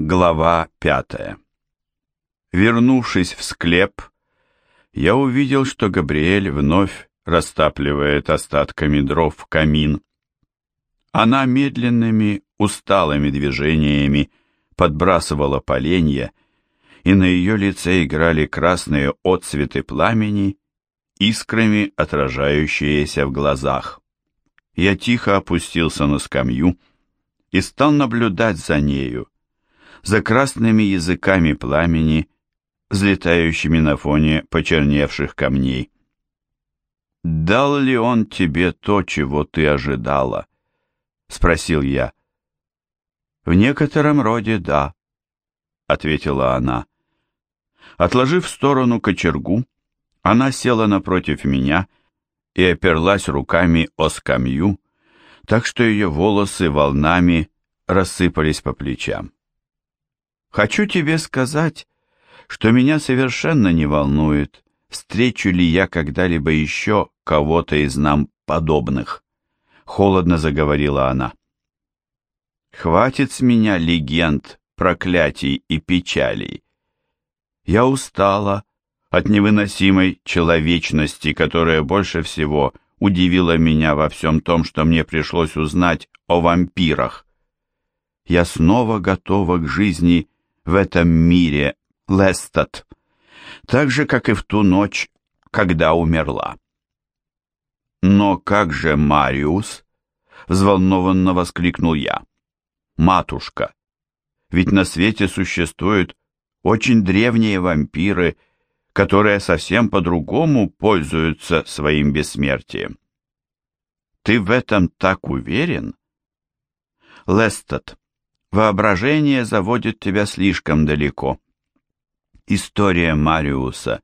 Глава пятая Вернувшись в склеп, я увидел, что Габриэль вновь растапливает остатками дров камин. Она медленными, усталыми движениями подбрасывала поленья, и на ее лице играли красные отцветы пламени, искрами отражающиеся в глазах. Я тихо опустился на скамью и стал наблюдать за нею, за красными языками пламени, взлетающими на фоне почерневших камней. «Дал ли он тебе то, чего ты ожидала?» — спросил я. «В некотором роде да», — ответила она. Отложив в сторону кочергу, она села напротив меня и оперлась руками о скамью, так что ее волосы волнами рассыпались по плечам. Хочу тебе сказать, что меня совершенно не волнует, встречу ли я когда-либо еще кого-то из нам подобных. Холодно заговорила она. Хватит с меня легенд, проклятий и печалей. Я устала от невыносимой человечности, которая больше всего удивила меня во всем том, что мне пришлось узнать о вампирах. Я снова готова к жизни в этом мире, Лестат, так же, как и в ту ночь, когда умерла. «Но как же Мариус?» — взволнованно воскликнул я. «Матушка, ведь на свете существуют очень древние вампиры, которые совсем по-другому пользуются своим бессмертием. Ты в этом так уверен?» Лестат, Воображение заводит тебя слишком далеко. История Мариуса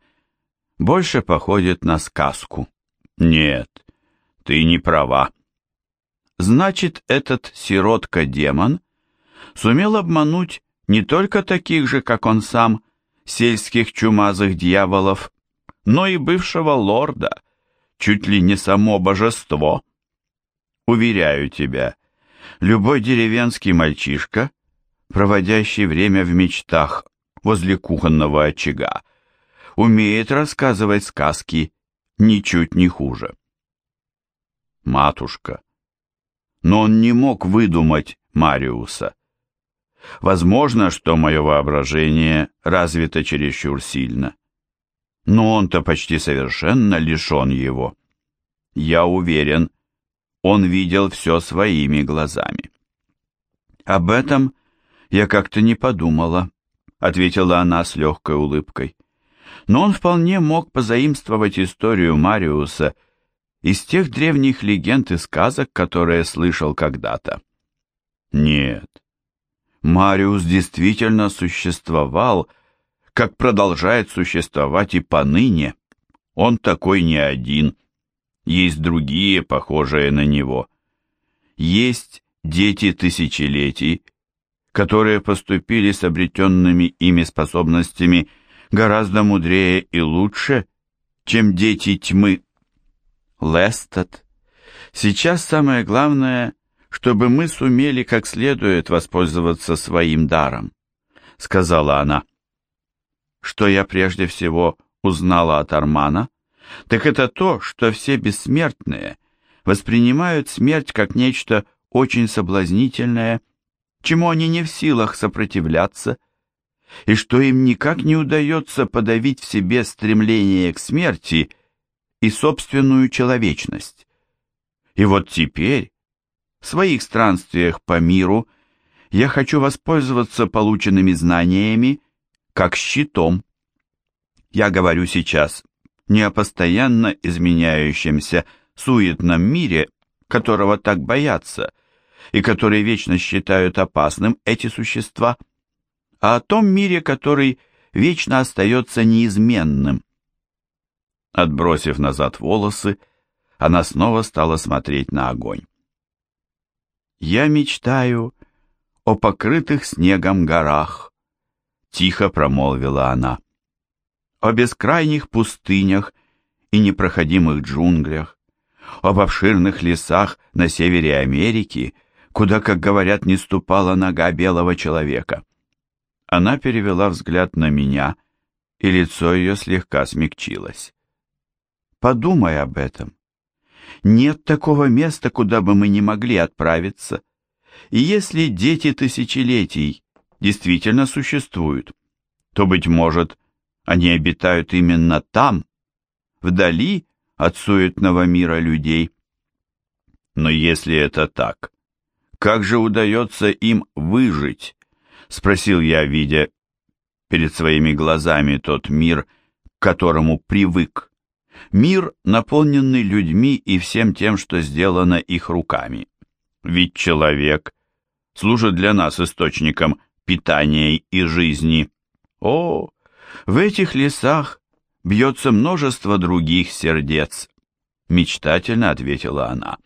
больше походит на сказку. Нет, ты не права. Значит, этот сиротка-демон сумел обмануть не только таких же, как он сам, сельских чумазых дьяволов, но и бывшего лорда, чуть ли не само божество. Уверяю тебя, Любой деревенский мальчишка, проводящий время в мечтах возле кухонного очага, умеет рассказывать сказки ничуть не хуже. Матушка. Но он не мог выдумать Мариуса. Возможно, что мое воображение развито чересчур сильно. Но он-то почти совершенно лишен его. Я уверен, он видел все своими глазами. «Об этом я как-то не подумала», — ответила она с легкой улыбкой. «Но он вполне мог позаимствовать историю Мариуса из тех древних легенд и сказок, которые слышал когда-то». «Нет, Мариус действительно существовал, как продолжает существовать и поныне. Он такой не один» есть другие, похожие на него. Есть дети тысячелетий, которые поступили с обретенными ими способностями гораздо мудрее и лучше, чем дети тьмы. Лестат. Сейчас самое главное, чтобы мы сумели как следует воспользоваться своим даром, сказала она. Что я прежде всего узнала от Армана? Так это то, что все бессмертные воспринимают смерть как нечто очень соблазнительное, чему они не в силах сопротивляться, и что им никак не удается подавить в себе стремление к смерти и собственную человечность. И вот теперь, в своих странствиях по миру, я хочу воспользоваться полученными знаниями как щитом. Я говорю сейчас не о постоянно изменяющемся суетном мире, которого так боятся, и который вечно считают опасным эти существа, а о том мире, который вечно остается неизменным. Отбросив назад волосы, она снова стала смотреть на огонь. «Я мечтаю о покрытых снегом горах», — тихо промолвила она о бескрайних пустынях и непроходимых джунглях, об обширных лесах на севере Америки, куда, как говорят, не ступала нога белого человека, Она перевела взгляд на меня, и лицо ее слегка смягчилось. Подумай об этом. Нет такого места, куда бы мы не могли отправиться. И если дети тысячелетий действительно существуют, то, быть может, они обитают именно там, вдали от суетного мира людей. Но если это так, как же удается им выжить? Спросил я, видя перед своими глазами тот мир, к которому привык. Мир, наполненный людьми и всем тем, что сделано их руками. Ведь человек служит для нас источником питания и жизни. О, в этих лесах бьется множество других сердец, мечтательно ответила она.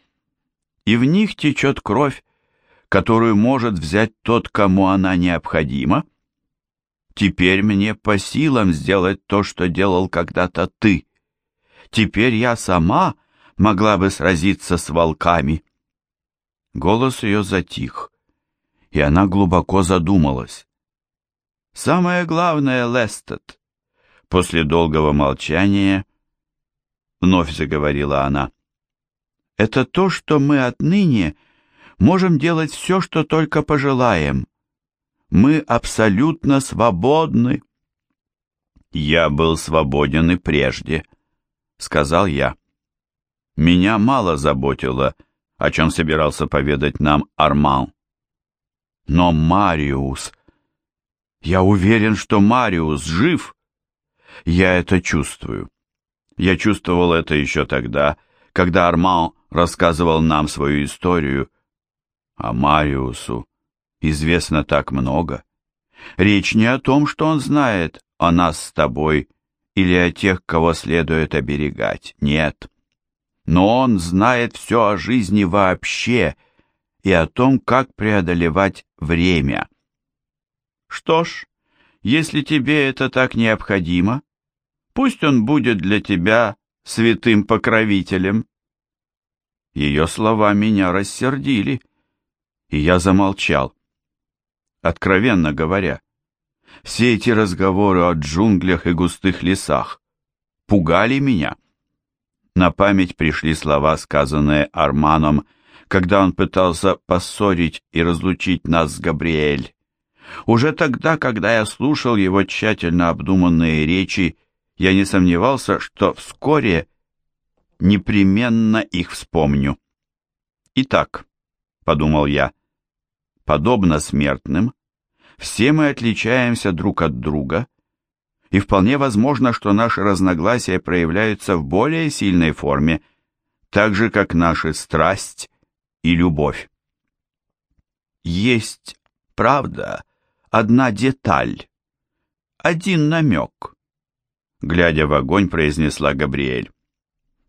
И в них течет кровь, которую может взять тот, кому она необходима. Теперь мне по силам сделать то, что делал когда-то ты. Теперь я сама могла бы сразиться с волками. Голос ее затих, и она глубоко задумалась. Самое главное, Лестед, после долгого молчания, вновь заговорила она, это то, что мы отныне можем делать все, что только пожелаем. Мы абсолютно свободны. Я был свободен и прежде, сказал я. Меня мало заботило, о чем собирался поведать нам Арман. Но Мариус... Я уверен, что Мариус жив. Я это чувствую. Я чувствовал это еще тогда, когда Арман рассказывал нам свою историю. А Мариусу известно так много. Речь не о том, что он знает о нас с тобой или о тех, кого следует оберегать. Нет. Но он знает все о жизни вообще и о том, как преодолевать время. Что ж, если тебе это так необходимо, пусть он будет для тебя святым покровителем. Ее слова меня рассердили, и я замолчал. Откровенно говоря, все эти разговоры о джунглях и густых лесах пугали меня. На память пришли слова, сказанные Арманом, когда он пытался поссорить и разлучить нас с Габриэль. Уже тогда, когда я слушал его тщательно обдуманные речи, я не сомневался, что вскоре непременно их вспомню. Итак, подумал я, подобно смертным, все мы отличаемся друг от друга, и вполне возможно, что наши разногласия проявляются в более сильной форме, так же, как наши страсть и любовь. Есть, правда, одна деталь, один намек, глядя в огонь, произнесла Габриэль.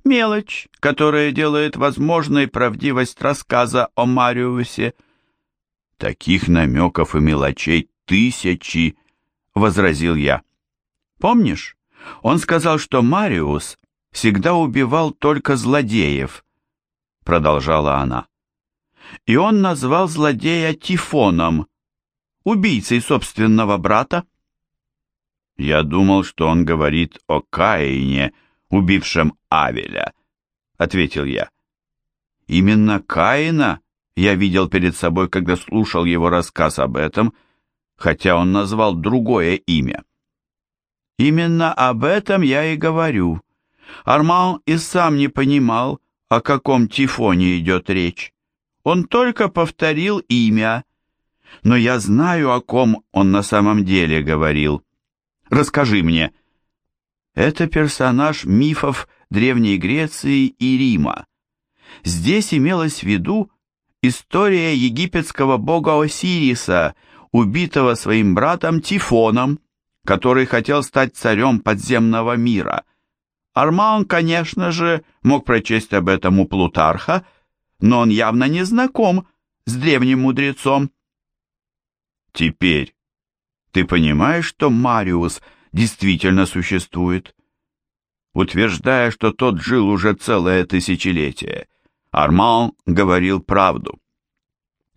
Мелочь, которая делает возможной правдивость рассказа о Мариусе. Таких намеков и мелочей тысячи, возразил я. Помнишь, он сказал, что Мариус всегда убивал только злодеев, продолжала она. И он назвал злодея Тифоном, убийцей собственного брата. Я думал, что он говорит о Каине, убившем Авеля, ответил я. Именно Каина я видел перед собой, когда слушал его рассказ об этом, хотя он назвал другое имя. Именно об этом я и говорю. Арман и сам не понимал, о каком Тифоне идет речь. Он только повторил имя, но я знаю, о ком он на самом деле говорил. Расскажи мне. Это персонаж мифов Древней Греции и Рима. Здесь имелась в виду история египетского бога Осириса, убитого своим братом Тифоном, который хотел стать царем подземного мира. Арман, конечно же, мог прочесть об этом у Плутарха, но он явно не знаком с древним мудрецом. Теперь ты понимаешь, что Мариус действительно существует? Утверждая, что тот жил уже целое тысячелетие, Арман говорил правду.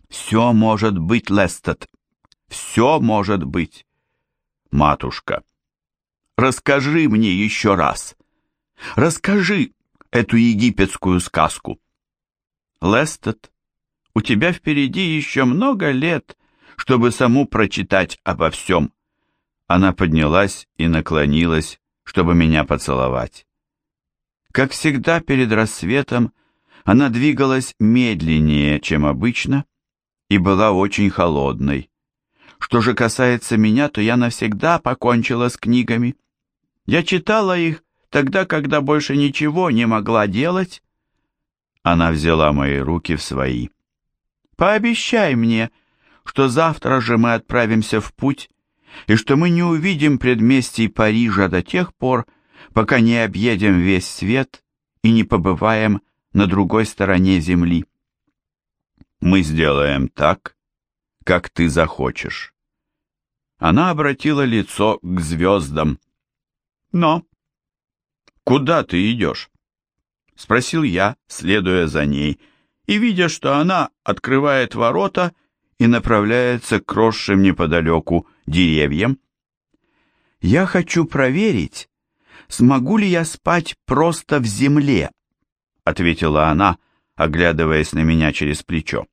Все может быть, Лестед, все может быть. матушка. Расскажи мне еще раз. Расскажи эту египетскую сказку. Лестед, у тебя впереди еще много лет, чтобы саму прочитать обо всем. Она поднялась и наклонилась, чтобы меня поцеловать. Как всегда перед рассветом, она двигалась медленнее, чем обычно, и была очень холодной. Что же касается меня, то я навсегда покончила с книгами. Я читала их тогда, когда больше ничего не могла делать. Она взяла мои руки в свои. «Пообещай мне, что завтра же мы отправимся в путь, и что мы не увидим предместий Парижа до тех пор, пока не объедем весь свет и не побываем на другой стороне земли. Мы сделаем так, как ты захочешь. Она обратила лицо к звездам. Но куда ты идешь? Спросил я, следуя за ней, и видя, что она открывает ворота и направляется к росшим неподалеку деревьям. Я хочу проверить, смогу ли я спать просто в земле, ответила она, оглядываясь на меня через плечо.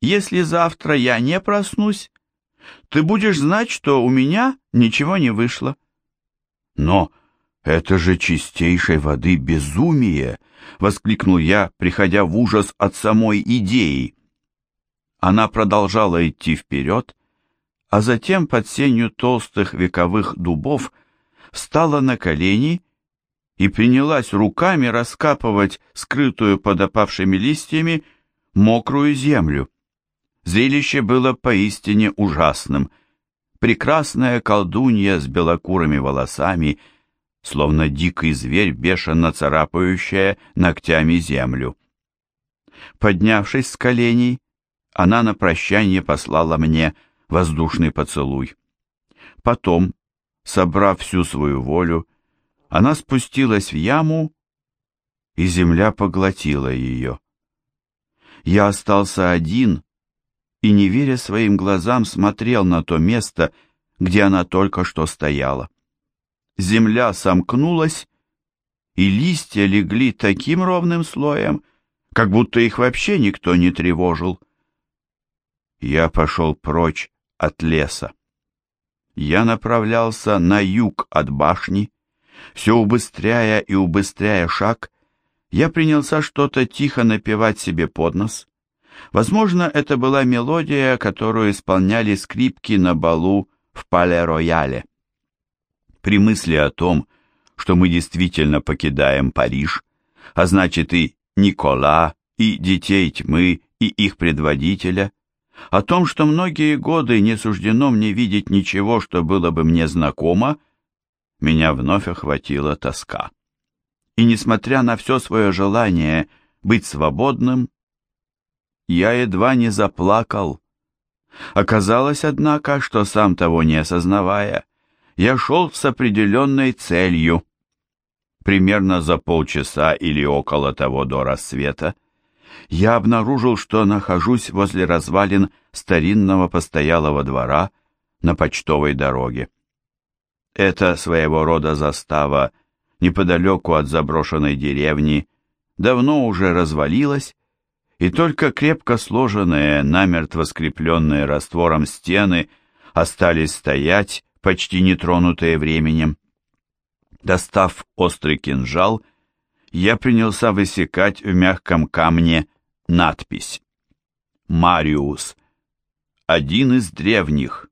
Если завтра я не проснусь, ты будешь знать, что у меня ничего не вышло. Но это же чистейшей воды безумие, воскликнул я, приходя в ужас от самой идеи. Она продолжала идти вперед, а затем под сенью толстых вековых дубов встала на колени и принялась руками раскапывать скрытую под опавшими листьями мокрую землю. Зрелище было поистине ужасным. Прекрасная колдунья с белокурыми волосами, словно дикий зверь, бешено царапающая ногтями землю. Поднявшись с коленей, она на прощание послала мне воздушный поцелуй. Потом, собрав всю свою волю, она спустилась в яму, и земля поглотила ее. Я остался один и, не веря своим глазам, смотрел на то место, где она только что стояла. Земля сомкнулась, и листья легли таким ровным слоем, как будто их вообще никто не тревожил. Я пошел прочь от леса. Я направлялся на юг от башни, все убыстряя и убыстряя шаг, я принялся что-то тихо напевать себе под нос. Возможно, это была мелодия, которую исполняли скрипки на балу в Пале-Рояле. При мысли о том, что мы действительно покидаем Париж, а значит и Никола, и детей тьмы, и их предводителя, о том, что многие годы не суждено мне видеть ничего, что было бы мне знакомо, меня вновь охватила тоска. И несмотря на все свое желание быть свободным, я едва не заплакал. Оказалось, однако, что сам того не осознавая, я шел с определенной целью. Примерно за полчаса или около того до рассвета я обнаружил, что нахожусь возле развалин старинного постоялого двора на почтовой дороге. Это своего рода застава неподалеку от заброшенной деревни давно уже развалилась, и только крепко сложенные, намертво скрепленные раствором стены остались стоять, почти нетронутые временем. Достав острый кинжал, я принялся высекать в мягком камне надпись. Мариус, один из древних.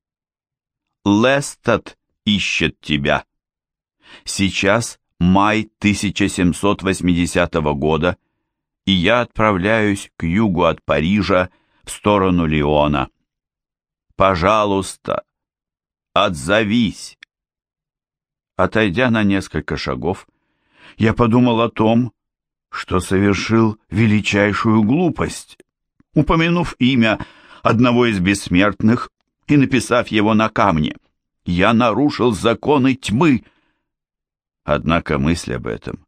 Лестат ищет тебя. Сейчас май 1780 года, и я отправляюсь к югу от Парижа в сторону Лиона. Пожалуйста, отзовись. Отойдя на несколько шагов, я подумал о том, что совершил величайшую глупость, упомянув имя одного из бессмертных и написав его на камне я нарушил законы тьмы. Однако мысль об этом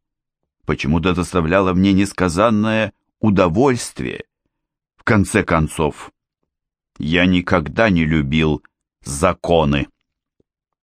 почему-то доставляла мне несказанное удовольствие. В конце концов, я никогда не любил законы.